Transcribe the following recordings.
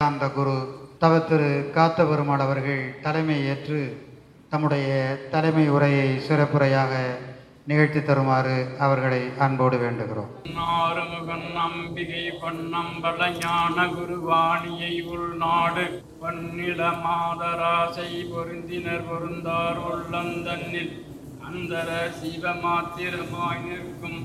அந்த குரு தவத்திரு காத்த பெருமாள் அவர்கள் தலைமை ஏற்று தம்முடைய தலைமை உரையை சிறப்புரையாக நிகழ்த்தி தருமாறு அவர்களை அன்போடு வேண்டுகிறோம். ஆறுமுகன் நம்பிகை பொன்னம்பல ஞான குருவாணியை உள்நாடு பன்னில மாதராசை பொருந்தினர் பொருந்தார் உள்ளந்தன்னில். அந்தர சிவமாத்திரமாய் நிற்கும்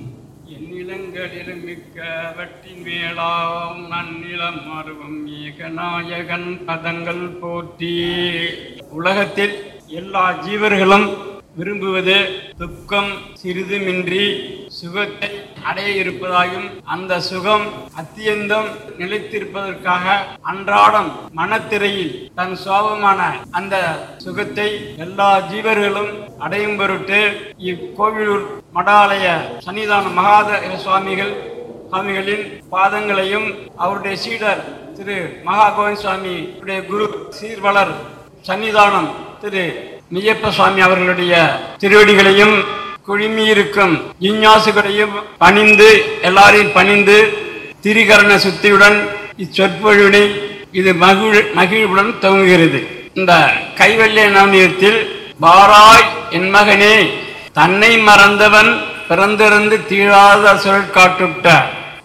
எந்நிலங்களிலும் மிக்க அவற்றின் மேலாம் நன்னிலம் மருவம் ஏகநாயகன் பதங்கள் போற்றி. உலகத்தில் எல்லா ஜீவர்களும் விரும்புவது துக்கம் சிறிதுமின்றி சுகத்தை அடைய இருப்பதாயும் அந்த சுகம் அத்தியந்தம் நிலைத்திருப்பதற்காக அன்றாடம் மனத்திரையில் தன் சுவாபமான அந்த சுகத்தை எல்லா ஜீவர்களும் அடையும் பொருட்டு இக்கோவிலூர் மடாலய சன்னிதான மகாதேவ சுவாமிகள் சுவாமிகளின் பாதங்களையும் அவருடைய சீடர் திரு மகா கோவிந்த் சுவாமி உடைய குரு சீர்வளர் சன்னிதானம் திரு மெய்யப்ப சுவாமி அவர்களுடைய திருவடிகளையும் குழுமியிருக்கும் ஜிஞ்ஞாசுகளையும் பணிந்து எல்லாரையும் பணிந்து திரிகரண சுத்தியுடன் இச்சொற்பொழிவினை இது மகிழ் மகிழ்வுடன் துவங்குகிறது. இந்த கைவல்ய நவனியத்தில் பாராய் என் மகனே தன்னை மறந்தவன் பிறந்திருந்து தீழாத சுழற்காட்டுட்ட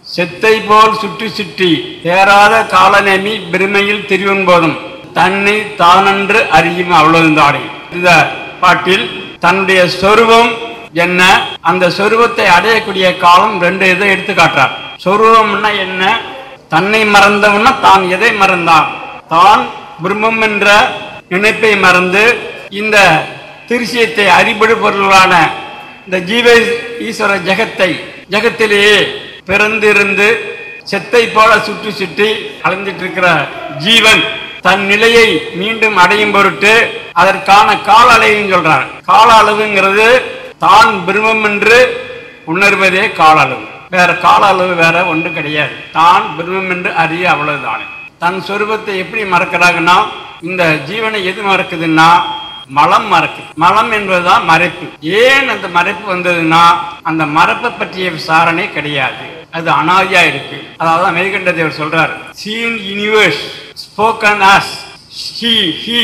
செத்தை போல் சுற்றி சுற்றி தேராத காலநேமி பெருமையில் திரிவன் போதும் தன்னை தானன்று அறியும் அவ்வளவுதானே இந்த பாட்டில் தன்னுடைய சொருவம் என்ன? அந்த சொருவத்தை அடையக்கூடிய காலம் ரெண்டு இதை எடுத்து காட்டுறார். சொருவம்னா என்ன? தன்னை மறந்தவன்னா தான் எதை மறந்தான்? தான் பிரம்மம் என்ற நினைப்பை மறந்து இந்த திருசியத்தை அறிபடு பொருளான இந்த ஜீவ ஈஸ்வர ஜெகத்தை ஜெகத்திலேயே பிறந்திருந்து செத்தை போல சுற்றி சுற்றி அலைஞ்சிட்டு இருக்கிற ஜீவன் தன் நிலையை மீண்டும் அடையும் பொருட்டு அதற்கான கால அளவுன்னு சொல்றார். கால அளவுங்கிறது தான் பிரம்மம் என்று உணர்வதே கால அளவு வேற கால அளவு வேற ஒன்றும் கிடையாது. தான் பிரம்மம் என்று அறிய அவ்வளவுதானே. தன் சொரூபத்தை எப்படி மறக்கிறாங்கன்னா இந்த ஜீவனை எது மறக்குதுன்னா மலம் மறக்கு. மலம் என்பதுதான் மறைப்பு. ஏன் அந்த மறைப்பு வந்ததுன்னா அந்த மறப்பை பற்றிய விசாரணை கிடையாது. அது அனாதியா இருக்கு. அதாவது மெய்கண்ட தேவர் சொல்றாரு seen universe spoken as he he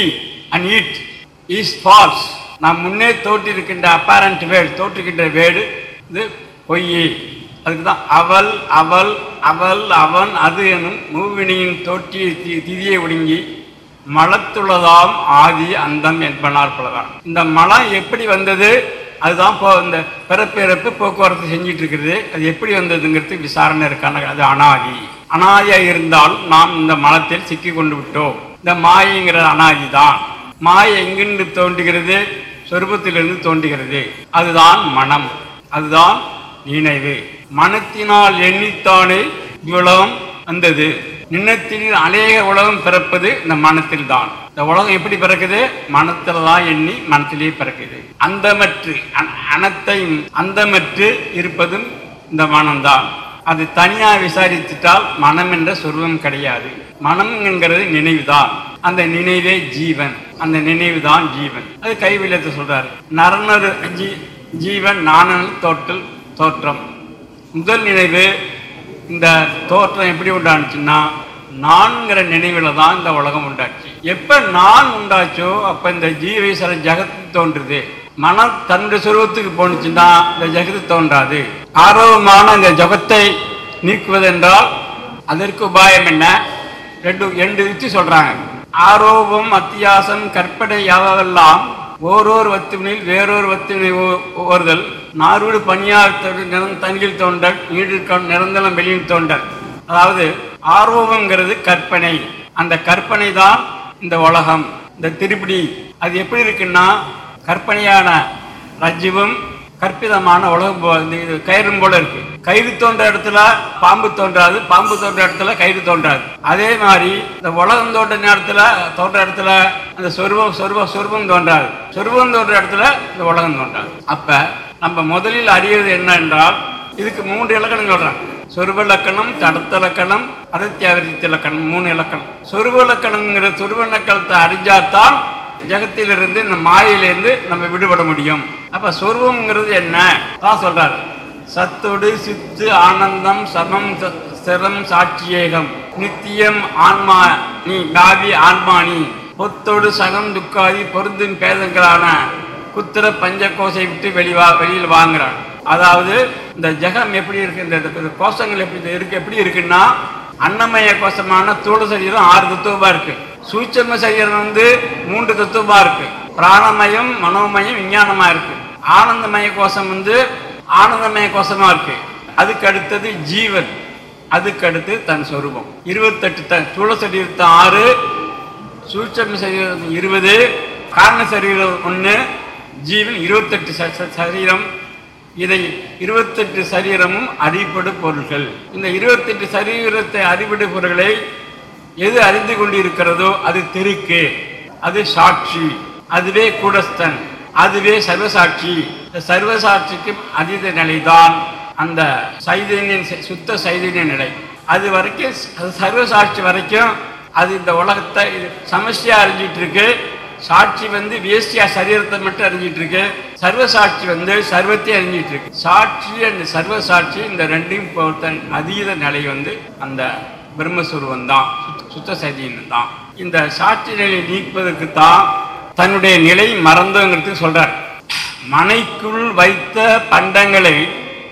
and it is false நாம் முன்னே தோற்றிருக்கின்ற அப்பாரண்ட் வேடு தோற்றுகின்ற வேடு இது பொய் அதுக்கு தான் அவள் அவள் அவள் அவன் அது எனும் மூவினியின் தோற்றிய தி- திதியை ஒடுங்கி மலத்துள்ளதாம் ஆதி அந்தம் என்பனார் பலதான். இந்த மலம் எப்படி வந்தது? அதுதான் இப்போ இந்த பிறப்பிறப்பு போக்குவரத்து செஞ்சிட்டு இருக்கிறது அது எப்படி வந்ததுங்கிறது விசாரணை இருக்கான அது அனாதி. அனாதியாக இருந்தால் நாம் இந்த மலத்தில் சிக்கி கொண்டு விட்டோம். இந்த மாயிங்கிற அனாதி தான் மாயை எங்கிருந்து தோன்றுகிறது? சொருபத்திலிருந்து தோன்றுகிறது. அதுதான் மனம். அதுதான் நினைவு. மனத்தினால் எண்ணித்தானே இவ்வுலகம் வந்தது. நின்னத்தில் அநேக உலகம் பிறப்பது இந்த மனத்தில் தான் இந்த உலகம் எப்படி பிறக்குது? மனத்தில் தான் எண்ணி மனத்திலே பிறக்குது. அந்தமற்று அனத்தை அந்தமற்று இருப்பதும் இந்த மனம்தான். அது தனியா விசாரித்துட்டால் மனம் என்ற சொருபம் கிடையாது. மனம் என்கிறது நினைவுதான். அந்த நினைவே ஜீவன். அந்த நினைவு தான் ஜீவன். அது கைவிலத்தை சொல்றாரு. நரணது ஜீ ஜீவன் நானல் தோற்றல் தோற்றம். முதல் நினைவு இந்த தோற்றம் எப்படி உண்டானுச்சுன்னா நான்கிற நினைவுல தான் இந்த உலகம் உண்டாச்சு. எப்ப நான் உண்டாச்சோ அப்ப இந்த ஜீவீஸ்வர ஜெகத் தோன்றுது. மனம் தன்னுடைய சுருவத்துக்கு போனுச்சுன்னா இந்த ஜெகத்து தோன்றாது. ஆர்வமான இந்த ஜெகத்தை நீக்குவதென்றால் அதற்கு உபாயம் என்ன? ரெண்டு ரெண்டு யுக்தி சொல்றாங்க. ஆரோபம் அத்தியாசம் கற்பனை யாவெல்லாம் ஓரோர் வத்துவினில் வேறொரு வத்துவினை ஓர்தல் நாரூடு பணியார் தனியில் தோன்றல் நீடு நிரந்தரம் வெளியில் தோன்றல். அதாவது ஆரோபம்ங்கிறது கற்பனை. அந்த கற்பனை தான் இந்த உலகம். இந்த திருப்பிடி அது எப்படி இருக்குன்னா கற்பனையான ரஜிவும் கற்பிதமான உலகம் இது கயிறும் போல இருக்கு. கயிறு தோன்ற இடத்துல பாம்பு தோன்றாது பாம்பு தோன்ற இடத்துல கயிறு தோன்றாது. அதே மாதிரி இந்த உலகம் தோன்ற நேரத்துல தோன்ற இடத்துல அந்த சொருபம் சொருப சொருபம் தோன்றாது. சொருபம் தோன்ற இடத்துல இந்த உலகம் தோன்றாது. அப்ப நம்ம முதலில் அறியது என்ன என்றால் இதுக்கு மூன்று இலக்கணம் சொல்றாங்க. சொருப இலக்கணம் தடுத்த இலக்கணம் இலக்கணம் மூணு இலக்கணம். சொருப இலக்கணங்கிற சொருப இலக்கணத்தை அறிஞ்சாதான் ஜெகத்திலிருந்து இந்த மாயிலிருந்து நம்ம விடுபட முடியும். அப்ப சொர்வம்ங்கிறது என்ன? தான் சொல்றாரு. சத்தோடு சித்து ஆனந்தம் சமம் சிரம் சாட்சியேகம். நித்தியம் ஆன்மா நீ காவி ஆன்மா நீ. பொத்தோடு சகம் துக்காதி பொருந்தும் பேதங்களான குத்திர பஞ்சகோசை விட்டு வெளிவா வெளியில் வாங்குறான். அதாவது இந்த ஜெகம் எப்படி இருக்கு இந்த இந்த கோஷங்கள் எப்படி இருக்கு எப்படி இருக்குன்னா அன்னமய கோஷமான தூள சரீரம் ஆறு தத்துவமா இருக்கு. சூட்சம சரீரம் வந்து மூன்று தத்துவமா இருக்கு. பிராணமயம் மனோமயம் விஞ்ஞானமா இருக்கு. ஆனந்தமய கோஷம் வந்து ஆனந்தமய கோஷமா இருக்கு. அதுக்கு அடுத்தது ஜீவன். அதுக்கு அடுத்து தன் சொரூபம். இருபத்தெட்டு தன் சூழ சரீரத்தை ஆறு சூட்சம சரீரம் இருபது காரண சரீரம் ஒன்று ஜீவன் இருபத்தெட்டு ச- சரீரம். இதை இருபத்தெட்டு சரீரமும் அறிபடு பொருள்கள். இந்த இருபத்தெட்டு சரீரத்தை அறிபடு பொருள்களை எது அறிந்து கொண்டிருக்கிறதோ அது தெருக்கு. அது சாட்சி. அதுவே கூடஸ்தன். அதுவே சர்வசாட்சி. இந்த சர்வசாட்சிக்கு அதீத நிலைதான் அந்த சைதன்யம் சுத்த சைதன்ய நிலை. அது வரைக்கும் சர்வசாட்சி வரைக்கும் அது இந்த உலகத்தை இது சமஸ்டியா அறிஞ்சிட்டு இருக்கு சாட்சி வந்து வேஸ்டியா சரீரத்தை மட்டும் அறிஞ்சிட்டு இருக்கு சர்வசாட்சி வந்து சர்வத்தையும் அறிஞ்சிட்டு இருக்கு சாட்சி அந்த சர்வசாட்சி இந்த ரெண்டையும் பொறுத்த அதீத நிலை வந்து அந்த பிரம்மஸ்வரூபம் தான் சுத்த- சுத்த சைதன்யம் தான் இந்த சாட்சி நிலையை நீக்குவதற்கு தான் தன்னுடைய நிலை மறந்துங்கிறது சொல்றார். மனைக்குள் வைத்த பண்டங்களை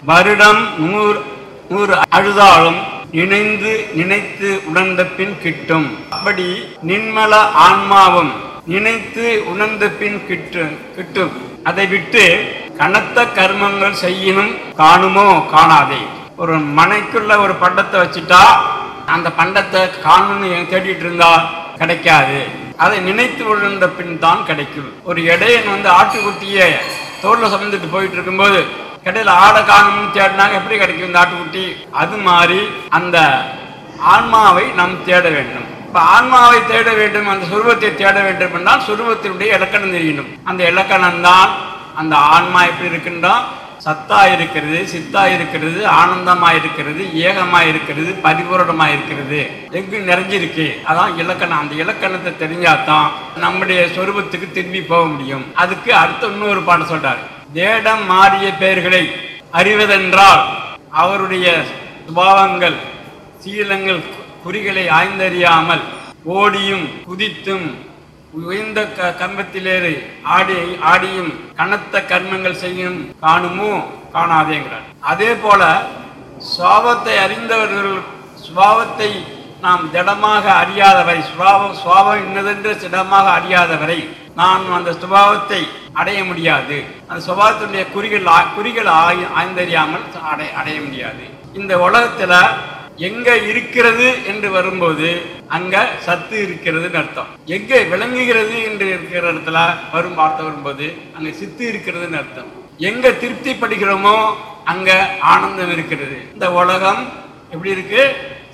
வருடம் நூறு நூறு அழுதாலும் நினைந்து நினைத்து உணர்ந்த பின் கிட்டும். அப்படி நின்மல ஆன்மாவும் நினைத்து உணர்ந்த பின் கிட்டு கிட்டும். அதை விட்டு கனத்த கர்மங்கள் செய்யணும் காணுமோ காணாதே. ஒரு மனைக்குள்ள ஒரு பண்டத்தை வச்சுட்டா அந்த பண்டத்தை காணணும்னு தேடிட்டு இருந்தா கிடைக்காது. அதை நினைத்து விழுந்த பின் தான் கிடைக்கும். ஒரு இடையன் வந்து ஆட்டுக்குட்டியை தோல்ல சுமந்துட்டு போயிட்டு இருக்கும்போது கடையில் ஆடை காணணும்னு தேடினாங்க எப்படி கிடைக்கும் இந்த ஆட்டுக்குட்டி? அது மாதிரி அந்த ஆன்மாவை நாம் தேட வேண்டும். இப்போ ஆன்மாவை தேட வேண்டும் அந்த சுருவத்தை தேட வேண்டும் என்றால் சுருவத்தினுடைய இலக்கணம் தெரியணும். அந்த இலக்கணம் தான் அந்த ஆன்மா எப்படி இருக்குன்றா சத்தா இருக்கிறது சித்தா இருக்கிறது ஆனந்தமா இருக்கிறது ஏகமா இருக்கிறது பரிபூரணமா இருக்கிறது எங்கு நிறைஞ்சிருக்கு? அதான் இலக்கணம். அந்த இலக்கணத்தை தெரிஞ்சாதான் நம்முடைய சொருபத்துக்கு திரும்பி போக முடியும். அதுக்கு அடுத்த இன்னொரு பாடம் சொல்றாரு. தேடம் மாறிய பெயர்களை அறிவதென்றால் அவருடைய சுபாவங்கள் சீலங்கள் குறிகளை ஆய்ந்தறியாமல் ஓடியும் குதித்தும் உயர்ந்த க கர்மத்திலேறு ஆடி ஆடியும் கனத்த கர்மங்கள் செய்யும் காணுமோ காணாதேங்கிறார். அதே போல சுவாபத்தை அறிந்தவர்கள் சுபாவத்தை நாம் திடமாக அறியாதவரை சுபாவம் சுவாபம் இன்னதென்று திடமாக அறியாதவரை நாம் அந்த சுபாவத்தை அடைய முடியாது. அந்த சுபாவத்தினுடைய குறிகள் ஆ- குறிகள் ஆய்- ஆய்ந்தறியாமல் அடை அடைய முடியாது. இந்த உலகத்தில் எங்க இருக்கிறது என்று வரும்போது அங்க சத்து இருக்கிறதுன்னு அர்த்தம். எங்க விளங்குகிறது என்று இருக்கிற இடத்துல வரும் வார்த்தை வரும்போது அங்க சித்து இருக்கிறதுன்னு அர்த்தம். எங்க திருப்திப்படுகிறோமோ அங்க ஆனந்தம் இருக்கிறது. இந்த உலகம் எப்படி இருக்கு?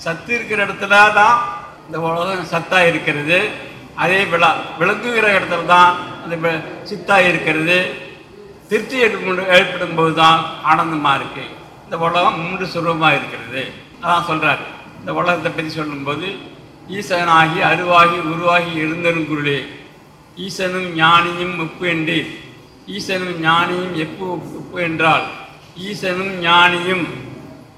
சத்து இருக்கிற இடத்துல தான் இந்த உலகம் சத்தா இருக்கிறது. அதே விழா விளங்குகிற இடத்துல தான் அந்த சித்தா இருக்கிறது. திருப்தி ஏற்படும் ஏற்படும் போது தான் ஆனந்தமா இருக்கு. இந்த உலகம் மூன்று சுரூபமாக இருக்கிறது. அதான் சொல்கிறார் இந்த உலகத்தை பற்றி சொல்லும்போது ஈசனாகி அருவாகி உருவாகி எழுந்தரும் குருளே. ஈசனும் ஞானியும் உப்பு என்றீர். ஈசனும் ஞானியும் எப்பு உப்பு என்றால் ஈசனும் ஞானியும்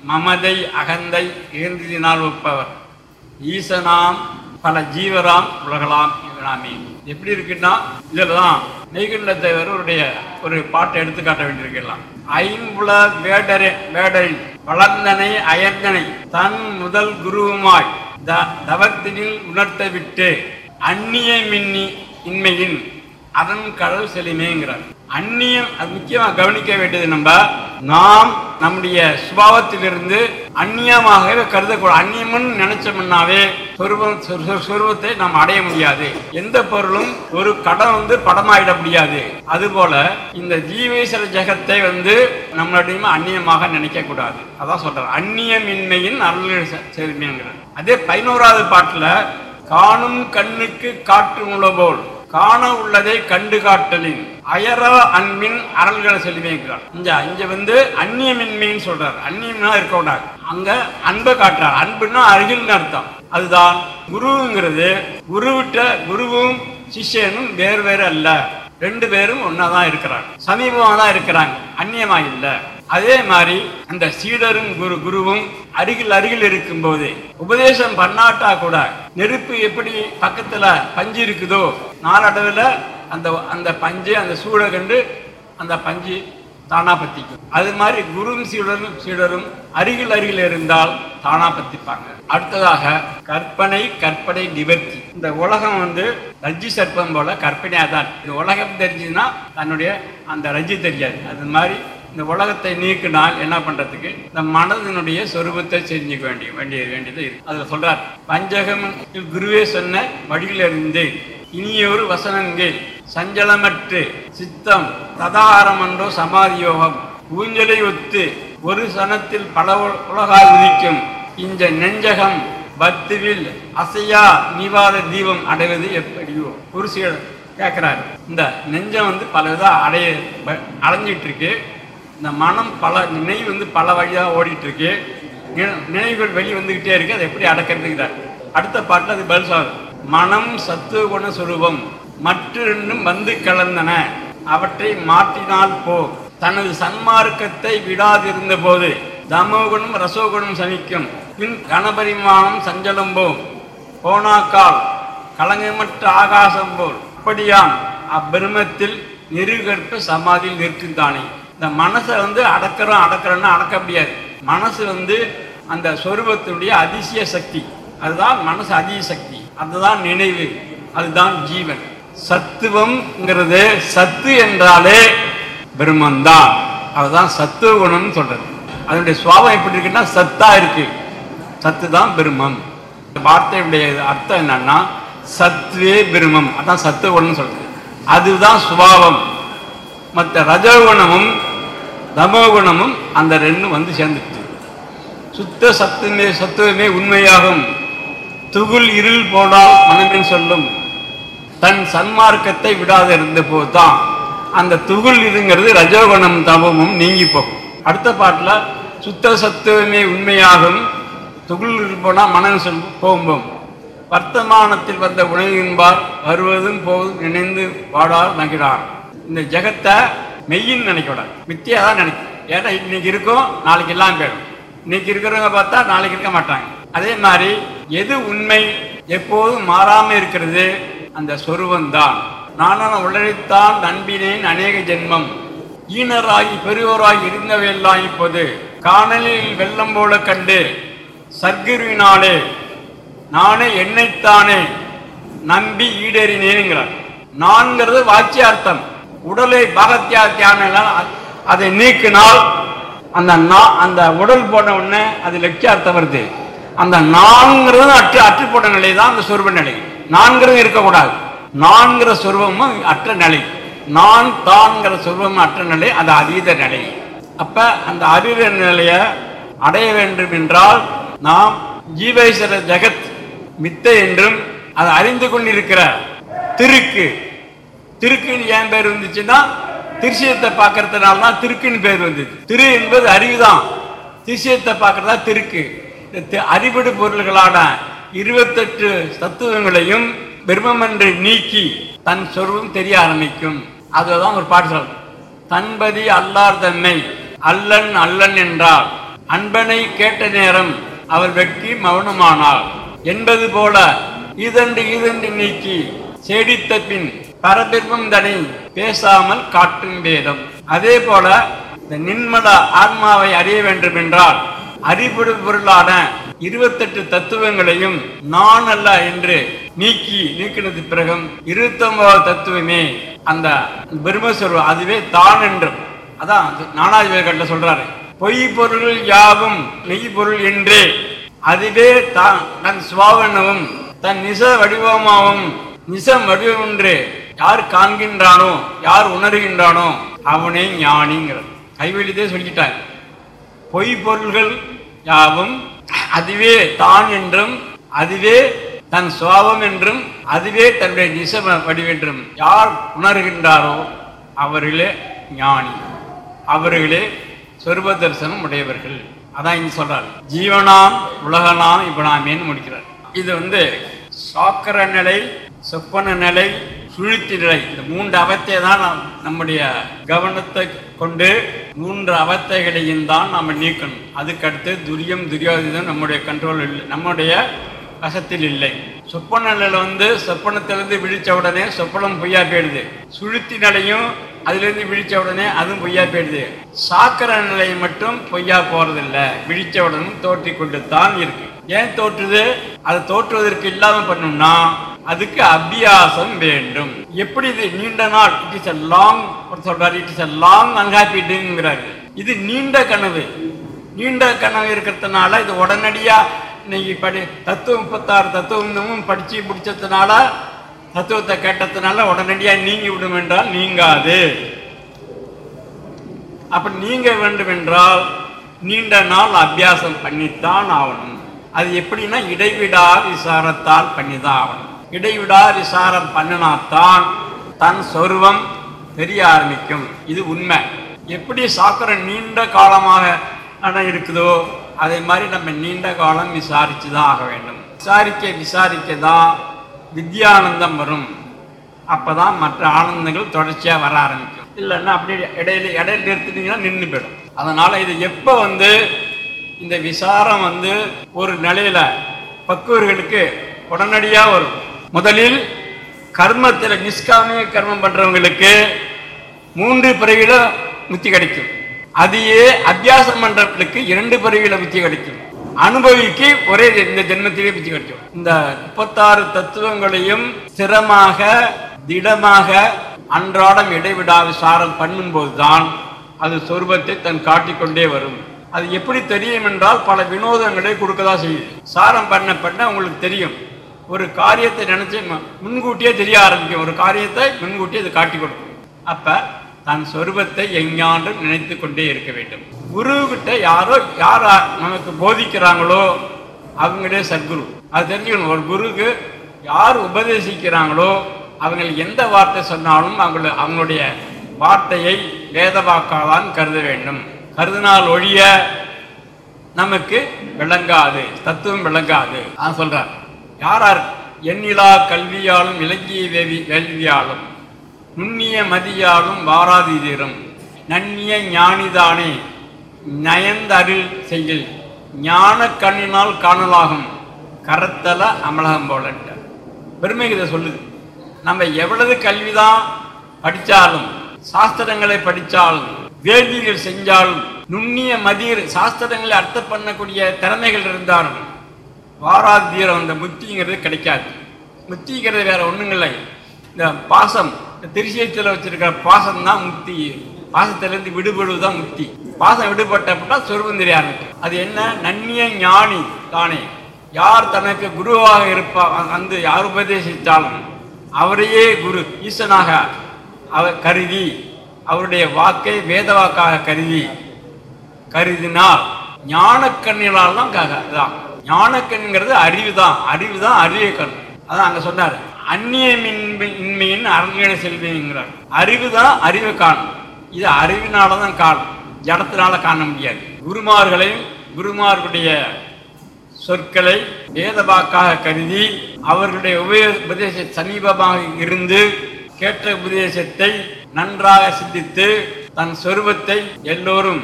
மமதை அகந்தை இகழ்ந்ததினால் ஒப்பவர். ஈசனாம் பல ஜீவராம் உலகலாம் இவனாமே. எப்படி இருக்குன்னா இதுல தான் நெய்கண்ட தேவருடைய ஒரு பாட்டை எடுத்து காட்ட வேண்டியிருக்கலாம். ஐம்புல வேடரே வேடரின் வளர்ந்தனை அயர்ந்தனை தன் முதல் குருவுமாய் த தவத்தினில் உணர்த்த விட்டு அந்நிய மின்னி இன்மையின் அதன் கடல் செலுமேங்கிறார் அந்நியம் அது முக்கியமாக கவனிக்க வேண்டியது நம்ம நாம் நம்முடைய சுபாவத்திலிருந்து அந்நியமாகவே கருதக்கூடாது. அந்நியம்னு நினைச்சோம்னாவே சொருபம் சொருபத்தை நாம் அடைய முடியாது. எந்த பொருளும் ஒரு கடன் வந்து படமாயிட முடியாது. அதுபோல இந்த ஜீவேஸ்வர ஜெகத்தை வந்து நம்மளுடைய அந்நியமாக நினைக்க கூடாது அதான் சொல்றார். அந்நியமின்மையின் அருள் செருமைங்கிறார் அதே பதினோராவது பாட்டில் காணும் கண்ணுக்கு காற்று உள்ள போல். காண உள்ளதை கண்டு காட்டலின் அயர அன்பின் அறல்களை செல்விக்கிறார் இங்க இங்க வந்து அந்நியமின்மைன்னு சொல்றார். அந்நியம்னா இருக்கக்கூடாது அங்க அன்பை காட்டுறார். அன்புன்னா அருகில்னு அர்த்தம். அதுதான் குருங்கிறது குருவிட்ட குருவும் சிஷ்யனும் வேறு வேறு அல்ல. ரெண்டு பேரும் ஒன்னாதான் இருக்கிறாங்க. சமீபமா தான் இருக்கிறாங்க. அந்நியமா இல்லை அதே மாதிரி அந்த சீடரும் குரு குருவும் அருகில் அருகில் இருக்கும்போது உபதேசம் பண்ணாட்டா கூட நெருப்பு எப்படி பக்கத்துல பஞ்சு இருக்குதோ நாளடைவில் அந்த அந்த பஞ்சு அந்த சூடை கண்டு அந்த பஞ்சு தானா பத்திக்கும். அது மாதிரி குருவும் சீடரும் சீடரும் அருகில் அருகில் இருந்தால் தானா பத்திப்பாங்க. அடுத்ததாக கற்பனை கற்பனை நிவர்த்தி. இந்த உலகம் வந்து ரஜ்ஜி சர்ப்பம் போல கற்பனையா தான் இந்த உலகம் தெரிஞ்சுன்னா தன்னுடைய அந்த ரஜ்ஜி தெரியாது. அது மாதிரி இந்த உலகத்தை நீக்கினால் என்ன பண்றதுக்கு? இந்த மனதினுடைய சொரூபத்தை செஞ்சுக்க வேண்டிய வேண்டிய வேண்டியது இருக்கு. அதுல சொல்றார் பஞ்சகம் குருவே சொன்ன வழியிலிருந்து இனியொரு வசனங்கள் சஞ்சலமற்று சித்தம் ததாரமன்றோ சமாதி யோகம் ஊஞ்சலை ஒத்து ஒரு சனத்தில் பல உலகால் உதிக்கும். இந்த நெஞ்சகம் பத்துவில் அசையா நீவாத தீபம் அடைவது எப்படியோ? ஒரு சில கேட்கிறாரு இந்த நெஞ்சம் வந்து பல விதம் அடைய ப- அடைஞ்சிட்டு இருக்கு. இந்த மனம் பல நினைவு வந்து பல வழியாக ஓடிட்டு இருக்கு நினை- நினைவுகள் வெளி வந்துகிட்டே இருக்கு. அதை எப்படி அடக்கிறதுங்கிறார் அடுத்த பாட்டில் அது பதில் சொல்றாரு மனம் சத்துவ குண சுரூபம். மற்றென்றும் வந்து கலந்தன அவற்றை மாற்றினால் போ. தனது சன்மார்க்கத்தை விடாதிருந்த போது தமோகுணம் ரசோகுணம் சமிக்கும் பின் கணபரிமானம் சஞ்சலம் போம். போனாக்கால் கலங்கமற்ற ஆகாசம் போல். அப்படியாம் அப்பிரமத்தில் நெருகற்ப சமாதியில் நிற்கும் தானே இந்த மனசை வந்து அடக்கிறோம் அடக்கிறோம்னா அடக்க முடியாது. மனசு வந்து அந்த சொருபத்தினுடைய அதிசய சக்தி. அதுதான் மனசு அதிக சக்தி. அதுதான் நினைவு. அதுதான் ஜீவன். சத்துவம்ங்கிறது சத்து என்றாலே பிரம்மந்தான் அதுதான் சத்துவ குணம்னு சொல்றது. அதனுடைய சுவாபம் எப்படி இருக்குன்னா சத்தா இருக்கு. சத்து தான் பிரம்மம். இந்த வார்த்தையுடைய அர்த்தம் என்னன்னா சத்துவே பிரம்மம். அதான் சத்துவ குணம்னு சொல்றது. அதுதான் சுபாவம். மற்ற ரஜகுணமும் தமோகுணமும் அந்த ரெண்டும் வந்து சேர்ந்துட்டு. சுத்த சத்துமே சத்துவமே உண்மையாகும். துகுள் இருள் போனால் மனமின் சொல்லும். தன் சன்மார்க்கத்தை விடாத இருந்த போதுதான் அந்த துகுள் இதுங்கிறது ரஜோகுணம் தபமும் நீங்கி போகும். அடுத்த பாட்டில் சுத்த சத்துவமே உண்மையாகும். துகுள் இருள் போனால் மனம் சொல் போகும் வர்த்தமானத்தில் வந்த உணவின்பார் வருவதும் போவதும் நினைந்து வாடார் நகிறார். இந்த ஜெகத்தை மெய்யின்னு நினைக்கூடாது மித்தியா தான் நினைக்கும். ஏன்னா இன்னைக்கு இருக்கும் நாளைக்கு எல்லாம் போயிடும். இன்னைக்கு இருக்கிறவங்க பார்த்தா நாளைக்கு இருக்க மாட்டாங்க. அதே மாதிரி எது உண்மை எப்போதும் மாறாம இருக்கிறது அந்த சொருவம் தான் நானும் உழைத்தான் நண்பினேன் அநேக ஜென்மம். ஈனராகி பெரியோராகி இருந்தவையெல்லாம் இப்போது காணலில் வெள்ளம் போல கண்டு சர்க்குருவினாலே நானே என்னைத்தானே நம்பி ஈடேறினேனுங்கிறார். நான்கிறது வாக்கியார்த்தம் உடலை பாகத்தியா தியானம் அதை நீக்கினால் அந்த நா- அந்த உடல் போன உடனே அது லட்சியார்த்தம் வருது. அந்த நான்கிறது அற்று அற்று போட்ட நிலை தான் அந்த சொருப நிலை. நான்கிறது இருக்கக்கூடாது. நான்கிற சொருபமும் அற்ற நிலை. நான் தான்கிற சொருபமும் அற்ற நிலை அது அதீத நிலை. அப்ப அந்த அதீத நிலையை அடைய வேண்டும் என்றால் நாம் ஜீவேஸ்வர ஜெகத் மித்தை என்றும் அதை அறிந்து கொண்டிருக்கிற திருக்கு திருக்குன்னு ஏன் பேர் வந்துச்சுன்னா திருச்சியத்தை பார்க்கறதுனால தான் திருக்குன்னு பேர் வந்தது. திரு என்பது அறிவுதான். திருச்சியத்தை பார்க்கறதா திருக்கு. இந்த தி- அறிவிடு பொருள்களான இருபத்தெட்டு தத்துவங்களையும் பிரம்மமென்று நீக்கி தன் சொருவம் தெரிய ஆரம்பிக்கும். அதுதான் ஒரு பாட்டு தன்பதி அல்லார் தன்னை அல்லன் அல்லன் என்றார். அன்பனை கேட்ட நேரம் அவர் வெட்கி மௌனமானார். என்பது போல இதன்று இதன்று நீக்கி செடித்த பின் பரபிரமம் தனி பேசாமல் காட்டும் வேதம். அதே போல இந்த நின்மல ஆன்மாவை அறிய வேண்டும் என்றால் அறிவுடு பொருளான இருபத்தெட்டு தத்துவங்களையும் நான் அல்ல என்று நீக்கி நீக்கினது பிறகும் இருபத்தொன்பதாவது தத்துவமே அந்த பிரம்மஸ்வரூபம் அதுவே தான் என்றும். அதான் நானாதி சொல்றாரு. பொய் பொருள் யாவும் மெய் பொருள் என்றே அதுவே தான் தன் சுவாவனவும் தன் நிச வடிவமாவும் நிசம் வடிவமென்று யார் காண்கின்றானோ யார் உணர்கின்றானோ அவனே ஞானிங்கிறார். கைவெளிதே சொல்லிட்டார் பொய் பொருள்கள் யாவும் அதுவே தான் என்றும் அதுவே தன் சுவாபம் என்றும் அதுவே தன்னுடைய நிசம வடிவென்றும் யார் உணர்கின்றாரோ அவர்களே ஞானி. அவர்களே சொருப தரிசனம் உடையவர்கள். அதான் இங்க சொல்றாரு. ஜீவனாம் உலகனாம் இவனாமேன்னு முடிக்கிறார்? இது வந்து சாக்கர நிலை சொப்பன நிலை சுழித்தி நிலை இந்த மூன்று அவத்தை தான் நாம் நம்முடைய கவனத்தை கொண்டு மூன்று அவத்தைகளையும் தான் நம்ம நீக்கணும். அதுக்கடுத்து துரியம் துரியோதனம் நம்முடைய கண்ட்ரோல் இல்லை நம்முடைய வசத்தில் இல்லை. சொப்பன நிலையில வந்து சொப்பனத்திலிருந்து விழிச்ச உடனே சொப்பனம் பொய்யா போயிடுது. சுழுத்தி நிலையும் அதுலேருந்து விழிச்ச உடனே அதுவும் பொய்யா போயிடுது. சாக்கர நிலை மட்டும் பொய்யா போறதில்ல. விழிச்ச உடனும் தோற்றி கொண்டு தான் இருக்கு. ஏன் தோற்றுது? அது தோற்றுவதற்கு இல்லாம பண்ணணும்னா அதுக்கு அபியாசம் வேண்டும். எப்படி இது நீண்ட நாள் இட் இஸ் அ லாங் சொல்றாரு it is a long unhappy டேங்கிறாரு இது நீண்ட கனவு. நீண்ட கனவு இருக்கிறதுனால இது உடனடியா இன்னைக்கு படி தத்துவம் முப்பத்தாறு தத்துவமும் படிச்சு முடிச்சதுனால தத்துவத்தை கேட்டதுனால உடனடியா நீங்கி விடும் என்றால் நீங்காது. அப்ப நீங்க வேண்டும் என்றால் நீண்ட நாள் அபியாசம் பண்ணித்தான் ஆகணும். அது எப்படின்னா இடைவிடா விசாரத்தால் பண்ணிதான் ஆகணும். இடைவிடா விசாரம் பண்ணினாத்தான் தன் சொருவம் தெரிய ஆரம்பிக்கும். இது உண்மை. எப்படி சாக்கரம் நீண்ட காலமாக ஆனா இருக்குதோ அதே மாதிரி நம்ம நீண்ட காலம் விசாரித்து தான் ஆக வேண்டும். விசாரிக்க விசாரிக்க தான் வித்யானந்தம் வரும். அப்போ தான் மற்ற ஆனந்தங்கள் தொடர்ச்சியாக வர ஆரம்பிக்கும். இல்லைன்னா அப்படி இடையில இடையில நிறுத்திட்டீங்கன்னா நின்று போயிடும். அதனால் இது எப்போ வந்து இந்த விசாரம் வந்து ஒரு நிலையில் பக்குவர்களுக்கு உடனடியாக வரும். முதலில் கர்மத்தில் நிஷ்காமிய கர்மம் பண்றவங்களுக்கு மூன்று பிறவில முத்தி கிடைக்கும். அதையே அத்தியாசம் பண்றவங்களுக்கு இரண்டு பிறவில முத்தி கிடைக்கும். அனுபவிக்கு ஒரே இந்த ஜென்மத்திலே முத்தி கிடைக்கும். இந்த முப்பத்தாறு தத்துவங்களையும் ஸ்திரமாக திடமாக அன்றாடம் இடைவிடா விசாரம் பண்ணும்போது தான் அது சொருபத்தை தன் காட்டிக்கொண்டே வரும். அது எப்படி தெரியும் என்றால் பல வினோதங்களை கொடுக்கதான் செய்யுது சாரம் பண்ண பண்ண உங்களுக்கு தெரியும். ஒரு காரியத்தை நினைச்சு முன்கூட்டியே தெரிய ஆரம்பிக்கும். ஒரு காரியத்தை முன்கூட்டியே அது காட்டி கொடுக்கும். அப்ப தன் சொருபத்தை எங்கேயாண்டும் நினைத்து கொண்டே இருக்க வேண்டும். குரு கிட்ட யாரோ யார் நமக்கு போதிக்கிறாங்களோ அவங்களே சத்குரு. அது தெரிஞ்சுக்கணும். ஒரு குருக்கு யார் உபதேசிக்கிறாங்களோ அவங்களுக்கு எந்த வார்த்தை சொன்னாலும் அவங்கள அவங்களுடைய வார்த்தையை வேதவாக்காதான் கருத வேண்டும். கருதினால் ஒழிய நமக்கு விளங்காது. தத்துவம் விளங்காது. நான் சொல்றார். யாரார் எண்ணிலா கல்வியாலும் இலக்கிய வேவி வேள்வியாலும்? நுண்ணிய மதியாலும் வாராதீதிரும் நன்னிய ஞானிதானே நயந்தருள் செய்யில் ஞான கண்ணினால் காணலாகும். கரத்தல அமலகம் போலன்ட்டு பெருமை இதை சொல்லுது. நம்ம எவ்வளவு கல்விதான் படித்தாலும் சாஸ்திரங்களை படித்தாலும் வேள்விகள் செஞ்சாலும் நுண்ணிய மதியர் சாஸ்திரங்களை அர்த்தம் பண்ணக்கூடிய திறமைகள் இருந்தாலும் வாராதீரம் அந்த முத்திங்கிறது கிடைக்காது. முத்திங்கிறது வேற ஒன்றும் இல்லை. இந்த பாசம் இந்த திருச்சியத்தில் வச்சிருக்கிற பாசம் தான் முக்தி பாசத்திலேருந்து விடுபடுவது தான் முக்தி பாசம் விடுபட்டப்பட்டா சொருபம் தெரிய ஆரம்பிக்கும். அது என்ன? நன்னிய ஞானி தானே. யார் தனக்கு குருவாக இருப்பா வந்து யார் உபதேசித்தாலும் அவரையே குரு ஈசனாக அவர் கருதி அவருடைய வாக்கை வேத வாக்காக கருதி கருதினால் ஞானக்கண்ணினால் தான் தான் ஞானக்கண்கிறது அறிவு தான் அறிவு தான் அறிய கண் அதான் அங்க சொன்னார். அந்நிய மின்மை- இன்மையின் அரண்யன செல்விங்கிறார் அறிவு தான் அறிவை காணும் இது அறிவினால தான் காணும் ஜடத்தினால காண முடியாது. குருமார்களையும் குருமார்களுடைய சொற்களை வேதவாக்காக கருதி அவர்களுடைய உபய- உபதேச சமீபமாக இருந்து கேட்ட உபதேசத்தை நன்றாக சிந்தித்து தன் சொருபத்தை எல்லோரும்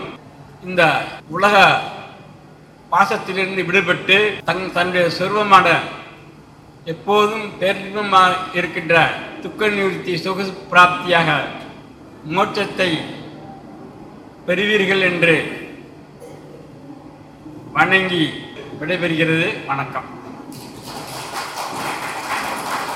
இந்த உலக பாசத்திலிருந்து விடுபட்டு தன் தன்னுடைய சொருபமான எப்போதும் பேரின்பமாக இருக்கின்ற துக்க நிவர்த்தி சுக பிராப்தியாக மோட்சத்தை பெறுவீர்கள் என்று வணங்கி விடைபெறுகிறது. வணக்கம்.